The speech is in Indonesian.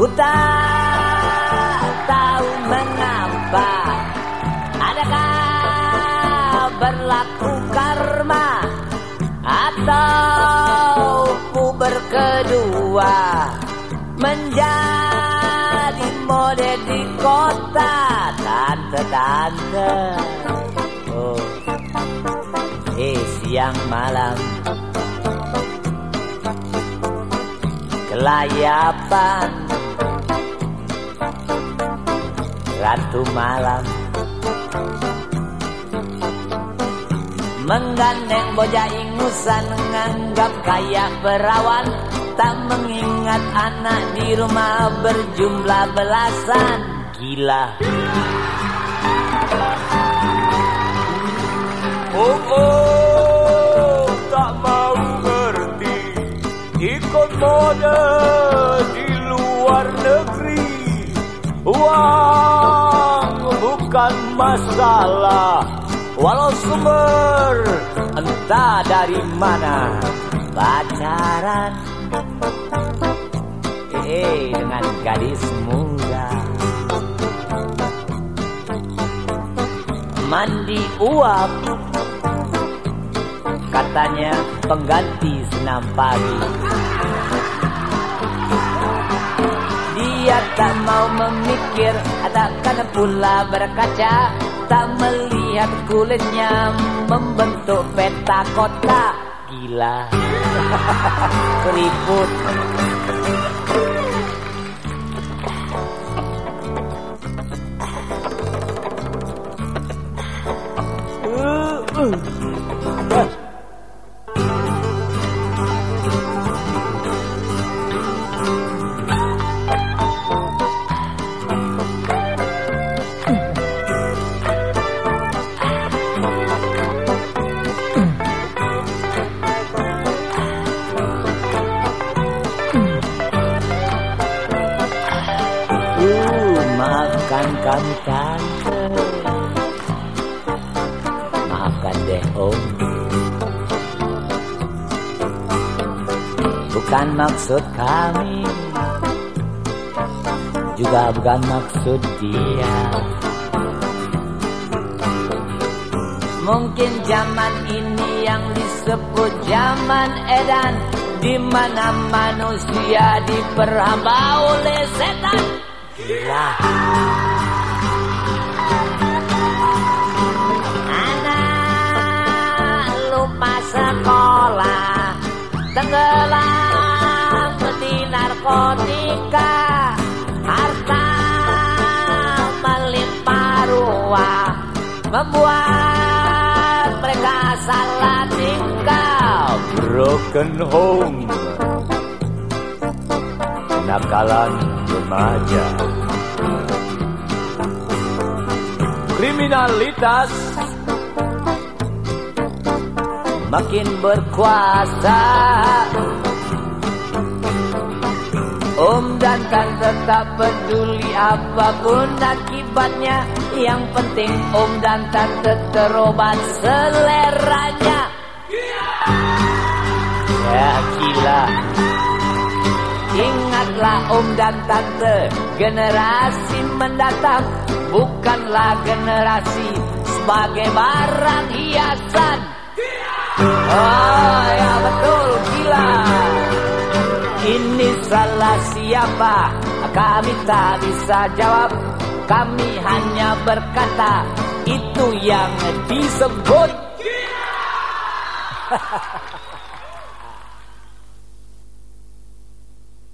Ku tak tahu mengapa Adakah berlaku karma Atau ku berkedua Menjadi mode di kota Tante-tante oh. Eh siang malam Kelayapan ratu malam. Menggandeng bocah ingusan menganggap kaya perawan. Tak mengingat anak di rumah berjumlah belasan. Gila. Oh, oh, tak mau ngerti. Ikut mode di luar negeri Uang bukan masalah Walau sumber entah dari mana. Pacaran. Eh dengan gadis muda. Mandi uap. Katanya pengganti senam pagi dia tak mau memikir takkan pula berkaca. Tak melihat kulitnya membentuk peta kota. Gila. Keriput. Uh, uh. Uh, maafkan kami tante. Maafkan deh om. Bukan maksud kami. Juga bukan maksud dia. Mungkin zaman ini yang disebut zaman edan di mana manusia diperhamba oleh setan. Gila. Anak lupa sekolah, tenggelam di narkotika, harta melimpah ruah, membuat mereka salah tingkah. Broken home Nakalan remaja. Kriminalitas makin berkuasa. Om dan tante tak peduli apa pun akibatnya. Yang penting om dan tante terobat seleranya. Ya gila Ingatlah om dan tante Generasi mendatang. Bukanlah generasi Sebagai barang hiasan. Oh ya betul gila. Ini salah siapa? Kami tak bisa jawab. Kami hanya berkata Itu yang disebut